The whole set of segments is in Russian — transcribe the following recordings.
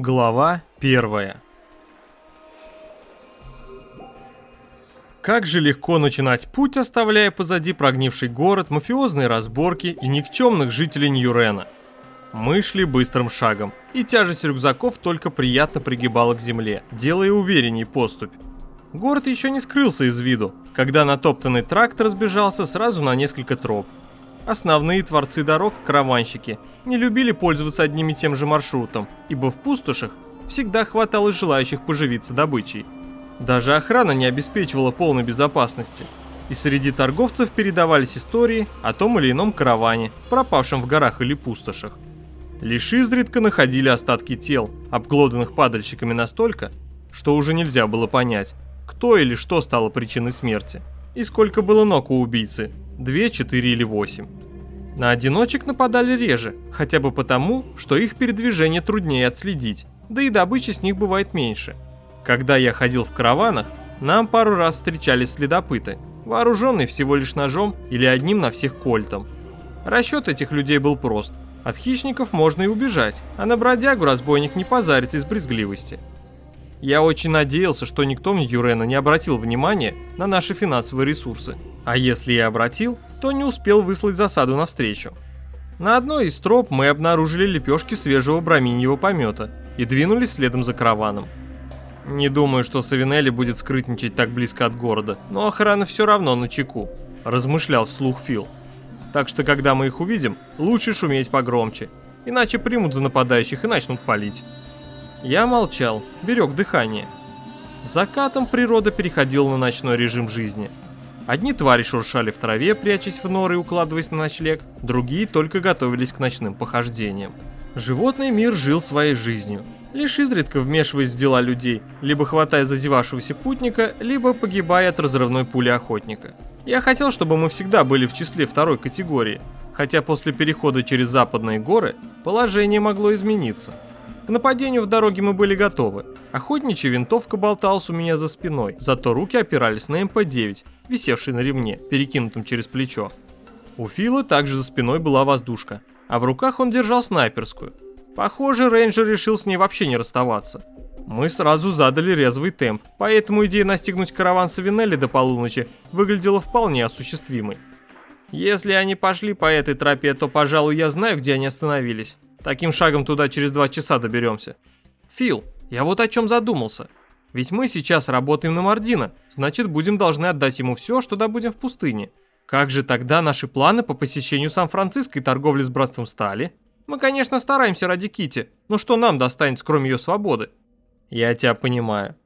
Глава первая Как же легко начинать путь, оставляя позади прогнивший город, мафиозные разборки и никчемных жителей Ньюрена. Мы шли быстрым шагом, и тяжесть рюкзаков только приятно пригибала к земле, делая уверенней поступь. Город еще не скрылся из виду, когда натоптанный тракт разбежался сразу на несколько троп. Основные творцы дорог, караванщики, не любили пользоваться одним и тем же маршрутом, ибо в пустошах всегда хватало желающих поживиться добычей. Даже охрана не обеспечивала полной безопасности, и среди торговцев передавались истории о том или ином караване, пропавшем в горах или пустошах. Лишь изредка находили остатки тел, обглоданных падальщиками настолько, что уже нельзя было понять, кто или что стало причиной смерти, и сколько было ног у убийцы – две, четыре или восемь. На одиночек нападали реже, хотя бы потому, что их передвижение труднее отследить, да и добычи с них бывает меньше. Когда я ходил в караванах, нам пару раз встречались следопыты, вооруженные всего лишь ножом или одним на всех кольтом. Расчет этих людей был прост. От хищников можно и убежать, а на бродягу разбойник не позарится из брезгливости. Я очень надеялся, что никто в Юрена не обратил внимания на наши финансовые ресурсы. А если и обратил, то не успел выслать засаду навстречу. На одной из троп мы обнаружили лепешки свежего браминьего помета и двинулись следом за караваном. Не думаю, что Савинелли будет скрытничать так близко от города, но охрана все равно на чеку, размышлял вслух Фил. Так что когда мы их увидим, лучше шуметь погромче, иначе примут за нападающих и начнут палить. Я молчал, берег дыхание. Закатом природа переходила на ночной режим жизни. Одни твари шуршали в траве, прячась в норы и укладываясь на ночлег, другие только готовились к ночным похождениям. Животный мир жил своей жизнью, лишь изредка вмешиваясь в дела людей, либо хватая зазевавшегося путника, либо погибая от разрывной пули охотника. Я хотел, чтобы мы всегда были в числе второй категории, хотя после перехода через западные горы положение могло измениться. К нападению в дороге мы были готовы. Охотничья винтовка болталась у меня за спиной, зато руки опирались на МП-9, висевший на ремне, перекинутом через плечо. У Фила также за спиной была воздушка, а в руках он держал снайперскую. Похоже, рейнджер решил с ней вообще не расставаться. Мы сразу задали резвый темп, поэтому идея настигнуть караван Савинелли до полуночи выглядела вполне осуществимой. Если они пошли по этой тропе, то, пожалуй, я знаю, где они остановились. Таким шагом туда через два часа доберемся. Фил, я вот о чем задумался. Ведь мы сейчас работаем на Мардина, значит будем должны отдать ему все, что добудем в пустыне. Как же тогда наши планы по посещению Сан-Франциско и торговли с братством стали? Мы, конечно, стараемся ради Кити, но что нам достанется, кроме ее свободы? Я тебя понимаю.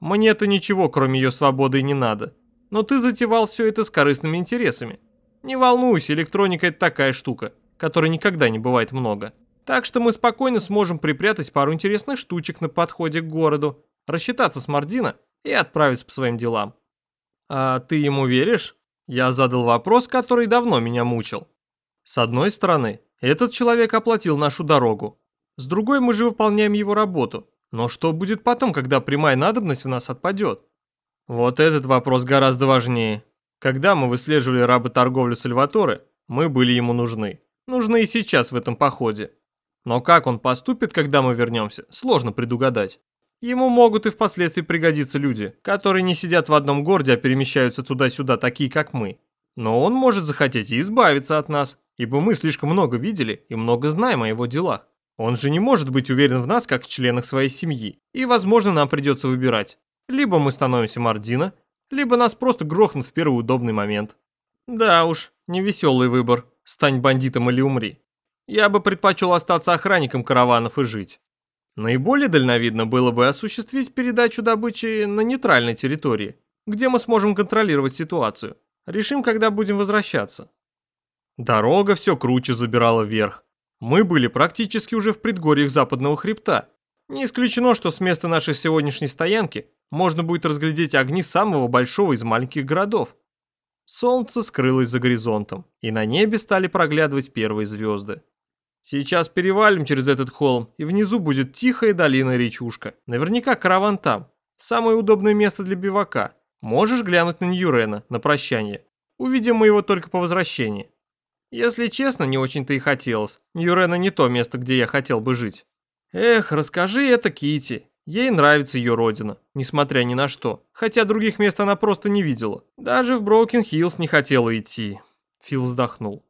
Мне-то ничего, кроме ее свободы, и не надо. Но ты затевал все это с корыстными интересами. Не волнуйся, электроника это такая штука, которой никогда не бывает много. Так что мы спокойно сможем припрятать пару интересных штучек на подходе к городу, рассчитаться с Мардина и отправиться по своим делам. А ты ему веришь? Я задал вопрос, который давно меня мучил. С одной стороны, этот человек оплатил нашу дорогу. С другой, мы же выполняем его работу. Но что будет потом, когда прямая надобность в нас отпадет? Вот этот вопрос гораздо важнее. Когда мы выслеживали работорговлю Сальваторе, мы были ему нужны. Нужны и сейчас в этом походе. Но как он поступит, когда мы вернемся, сложно предугадать. Ему могут и впоследствии пригодиться люди, которые не сидят в одном городе, а перемещаются туда-сюда, такие как мы. Но он может захотеть и избавиться от нас, ибо мы слишком много видели и много знаем о его делах. Он же не может быть уверен в нас, как в членах своей семьи. И, возможно, нам придется выбирать. Либо мы становимся Мардина, либо нас просто грохнут в первый удобный момент. Да уж, невеселый выбор. Стань бандитом или умри я бы предпочел остаться охранником караванов и жить. Наиболее дальновидно было бы осуществить передачу добычи на нейтральной территории, где мы сможем контролировать ситуацию. Решим, когда будем возвращаться. Дорога все круче забирала вверх. Мы были практически уже в предгорьях западного хребта. Не исключено, что с места нашей сегодняшней стоянки можно будет разглядеть огни самого большого из маленьких городов. Солнце скрылось за горизонтом, и на небе стали проглядывать первые звезды. Сейчас перевалим через этот холм, и внизу будет тихая долина речушка. Наверняка караван там. Самое удобное место для бивака. Можешь глянуть на Ньюрена на прощание. Увидим мы его только по возвращении. Если честно, не очень-то и хотелось. Ньюрена не то место, где я хотел бы жить. Эх, расскажи это Кити. Ей нравится ее родина, несмотря ни на что. Хотя других мест она просто не видела. Даже в Броукен-Хиллз не хотела идти. Фил вздохнул.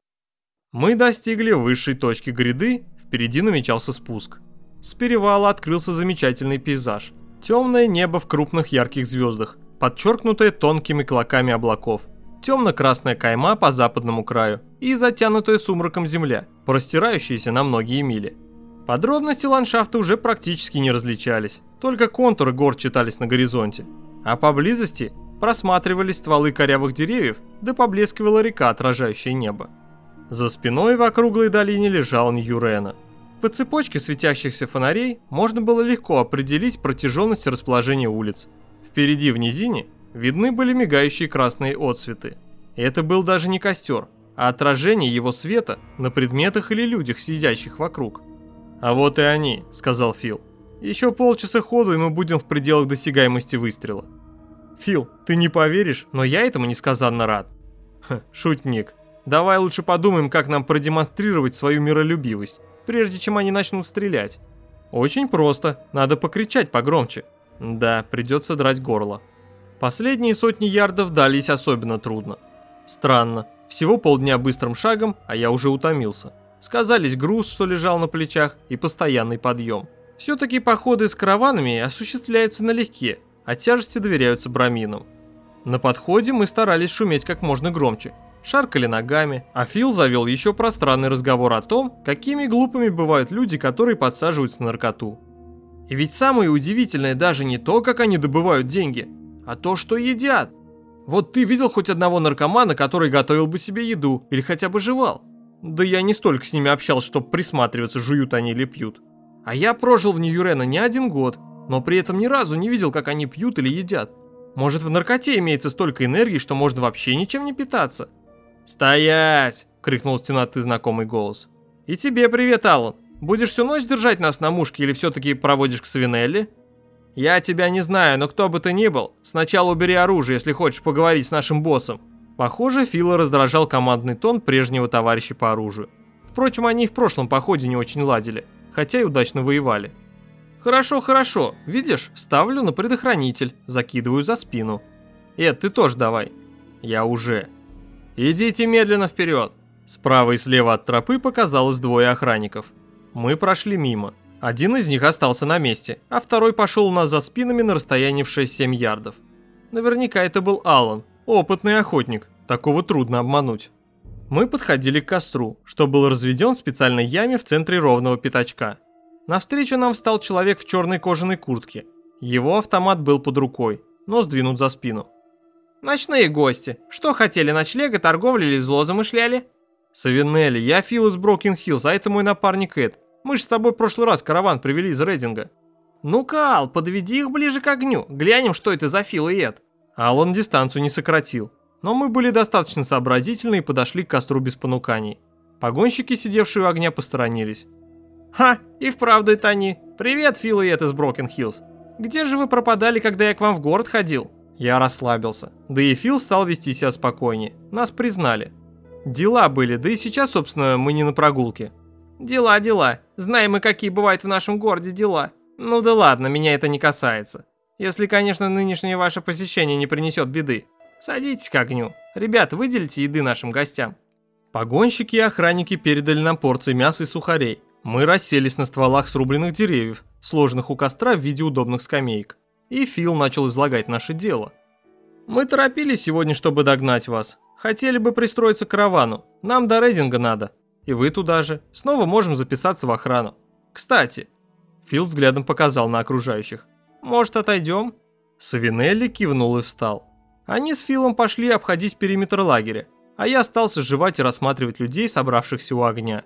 Мы достигли высшей точки гряды, впереди намечался спуск. С перевала открылся замечательный пейзаж. Темное небо в крупных ярких звездах, подчеркнутое тонкими клоками облаков. Темно-красная кайма по западному краю и затянутая сумраком земля, простирающаяся на многие мили. Подробности ландшафта уже практически не различались, только контуры гор читались на горизонте. А поблизости просматривались стволы корявых деревьев, да поблескивала река, отражающая небо. За спиной в округлой долине лежал Ньюрена. По цепочке светящихся фонарей можно было легко определить протяженность расположения улиц. Впереди в низине видны были мигающие красные отсветы. Это был даже не костер, а отражение его света на предметах или людях, сидящих вокруг. «А вот и они», — сказал Фил. «Еще полчаса ходу, и мы будем в пределах досягаемости выстрела». «Фил, ты не поверишь, но я этому несказанно рад». Ха, шутник. Давай лучше подумаем, как нам продемонстрировать свою миролюбивость, прежде чем они начнут стрелять. Очень просто, надо покричать погромче. Да, придется драть горло. Последние сотни ярдов дались особенно трудно. Странно, всего полдня быстрым шагом, а я уже утомился. Сказались груз, что лежал на плечах, и постоянный подъем. Все-таки походы с караванами осуществляются налегке, а тяжести доверяются браминам. На подходе мы старались шуметь как можно громче, шаркали ногами, а Фил завел еще пространный разговор о том, какими глупыми бывают люди, которые подсаживаются на наркоту. И ведь самое удивительное даже не то, как они добывают деньги, а то, что едят. Вот ты видел хоть одного наркомана, который готовил бы себе еду или хотя бы жевал? Да я не столько с ними общался, чтобы присматриваться, жуют они или пьют. А я прожил в Нью-Юрена не один год, но при этом ни разу не видел, как они пьют или едят. Может, в наркоте имеется столько энергии, что можно вообще ничем не питаться? «Стоять!» — крикнул с темноты знакомый голос. «И тебе привет, Аллан. Будешь всю ночь держать нас на мушке или все-таки проводишь к Свинелли?» «Я тебя не знаю, но кто бы ты ни был, сначала убери оружие, если хочешь поговорить с нашим боссом. Похоже, Фила раздражал командный тон прежнего товарища по оружию. Впрочем, они и в прошлом походе не очень ладили, хотя и удачно воевали. «Хорошо, хорошо. Видишь, ставлю на предохранитель, закидываю за спину. Эд, ты тоже давай». «Я уже». «Идите медленно вперед». Справа и слева от тропы показалось двое охранников. Мы прошли мимо. Один из них остался на месте, а второй пошел у нас за спинами на расстоянии в 6-7 ярдов. Наверняка это был Алан, Опытный охотник, такого трудно обмануть. Мы подходили к костру, что был разведен в специальной яме в центре ровного пятачка. Навстречу нам встал человек в черной кожаной куртке. Его автомат был под рукой, но сдвинут за спину. «Ночные гости. Что хотели, ночлега, торговли или зло замышляли?» «Савинелли, я Фил из Брокен Хиллз, а это мой напарник Эд. Мы же с тобой в прошлый раз караван привели из Рейдинга». «Ну-ка, Ал, подведи их ближе к огню. Глянем, что это за Фил и Эд». Алан дистанцию не сократил, но мы были достаточно сообразительны и подошли к костру без понуканий. Погонщики, сидевшие у огня, посторонились. «Ха, и вправду это они. Привет, Фил и Эд из Брокен Хиллз. Где же вы пропадали, когда я к вам в город ходил?» Я расслабился. Да и Фил стал вести себя спокойнее. Нас признали. Дела были, да и сейчас, собственно, мы не на прогулке. Дела, дела. Знаем мы, какие бывают в нашем городе дела. Ну да ладно, меня это не касается. Если, конечно, нынешнее ваше посещение не принесет беды. Садитесь к огню. Ребят, выделите еды нашим гостям. Погонщики и охранники передали нам порции мяса и сухарей. Мы расселись на стволах срубленных деревьев, сложенных у костра в виде удобных скамеек. И Фил начал излагать наше дело. Мы торопились сегодня, чтобы догнать вас. Хотели бы пристроиться к каравану. Нам до Рейдинга надо. И вы туда же. Снова можем записаться в охрану. Кстати, Фил взглядом показал на окружающих. Может, отойдем?» Савинелли кивнул и встал. Они с Филом пошли обходить периметр лагеря, а я остался жевать и рассматривать людей, собравшихся у огня.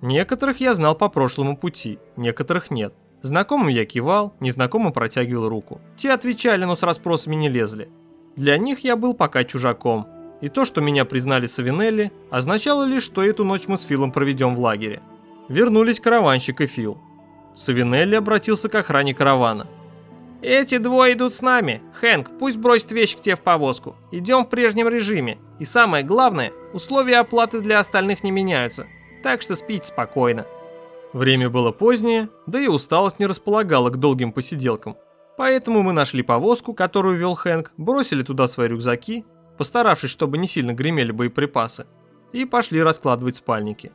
Некоторых я знал по прошлому пути, некоторых нет. Знакомым я кивал, незнакомым протягивал руку. Те отвечали, но с расспросами не лезли. Для них я был пока чужаком. И то, что меня признали Савинелли, означало лишь, что эту ночь мы с Филом проведем в лагере. Вернулись караванщик и Фил. Савинелли обратился к охране каравана. «Эти двое идут с нами. Хэнк, пусть бросит вещи к тебе в повозку. Идем в прежнем режиме. И самое главное, условия оплаты для остальных не меняются. Так что спите спокойно». Время было позднее, да и усталость не располагала к долгим посиделкам. Поэтому мы нашли повозку, которую вел Хэнк, бросили туда свои рюкзаки, постаравшись, чтобы не сильно гремели боеприпасы, и пошли раскладывать спальники.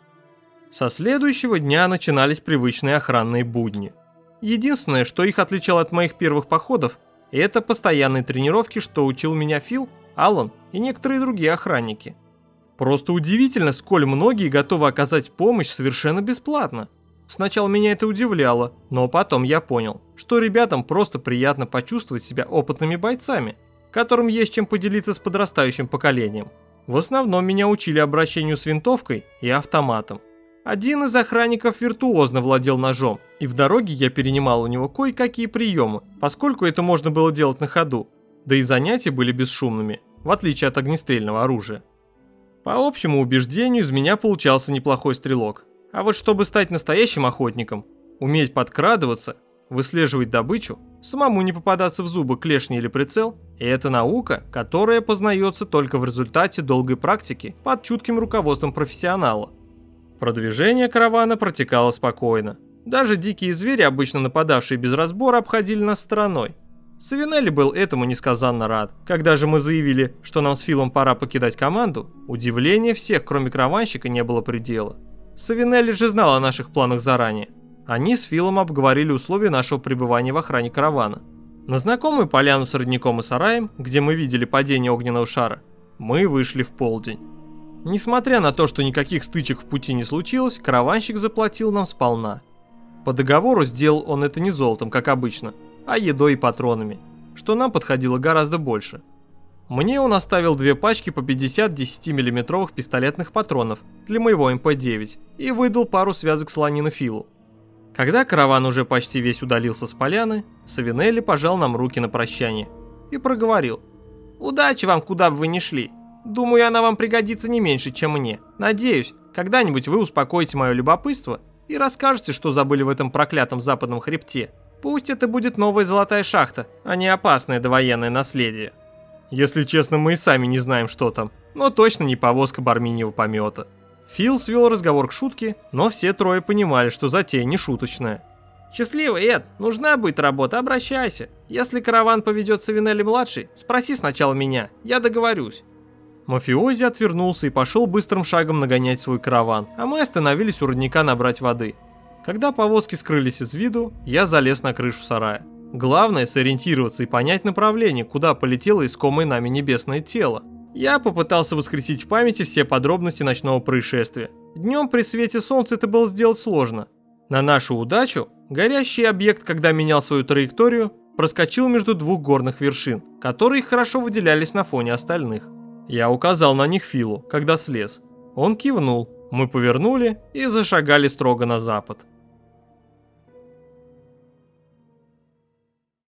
Со следующего дня начинались привычные охранные будни. Единственное, что их отличало от моих первых походов, это постоянные тренировки, что учил меня Фил, Аллан и некоторые другие охранники. Просто удивительно, сколь многие готовы оказать помощь совершенно бесплатно. Сначала меня это удивляло, но потом я понял, что ребятам просто приятно почувствовать себя опытными бойцами, которым есть чем поделиться с подрастающим поколением. В основном меня учили обращению с винтовкой и автоматом. Один из охранников виртуозно владел ножом, и в дороге я перенимал у него кое-какие приемы, поскольку это можно было делать на ходу, да и занятия были бесшумными, в отличие от огнестрельного оружия. По общему убеждению, из меня получался неплохой стрелок. А вот чтобы стать настоящим охотником, уметь подкрадываться, выслеживать добычу, самому не попадаться в зубы клешни или прицел – это наука, которая познается только в результате долгой практики под чутким руководством профессионала. Продвижение каравана протекало спокойно. Даже дикие звери, обычно нападавшие без разбора, обходили нас стороной. Савинелли был этому несказанно рад. Когда же мы заявили, что нам с Филом пора покидать команду, удивления всех, кроме караванщика, не было предела. Савинелли же знал о наших планах заранее. Они с Филом обговорили условия нашего пребывания в охране каравана. На знакомую поляну с родником и сараем, где мы видели падение огненного шара, мы вышли в полдень. Несмотря на то, что никаких стычек в пути не случилось, караванщик заплатил нам сполна. По договору сделал он это не золотом, как обычно, а едой и патронами, что нам подходило гораздо больше. Мне он оставил две пачки по 50 10-миллиметровых пистолетных патронов для моего МП-9 и выдал пару связок слонины Филу. Когда караван уже почти весь удалился с поляны, Савинелли пожал нам руки на прощание и проговорил. «Удачи вам, куда бы вы ни шли. Думаю, она вам пригодится не меньше, чем мне. Надеюсь, когда-нибудь вы успокоите мое любопытство и расскажете, что забыли в этом проклятом западном хребте. Пусть это будет новая золотая шахта, а не опасное довоенное наследие. Если честно, мы и сами не знаем, что там, но точно не повозка барминьего помета. Фил свел разговор к шутке, но все трое понимали, что затея не шуточная. «Счастливый, Эд, нужна будет работа, обращайся. Если караван поведет Савинелли-младший, спроси сначала меня, я договорюсь». Мафиози отвернулся и пошел быстрым шагом нагонять свой караван, а мы остановились у родника набрать воды. Когда повозки скрылись из виду, я залез на крышу сарая. Главное сориентироваться и понять направление, куда полетело искомое нами небесное тело. Я попытался воскресить в памяти все подробности ночного происшествия. Днем при свете солнца это было сделать сложно. На нашу удачу, горящий объект, когда менял свою траекторию, проскочил между двух горных вершин, которые хорошо выделялись на фоне остальных. Я указал на них Филу, когда слез. Он кивнул, мы повернули и зашагали строго на запад.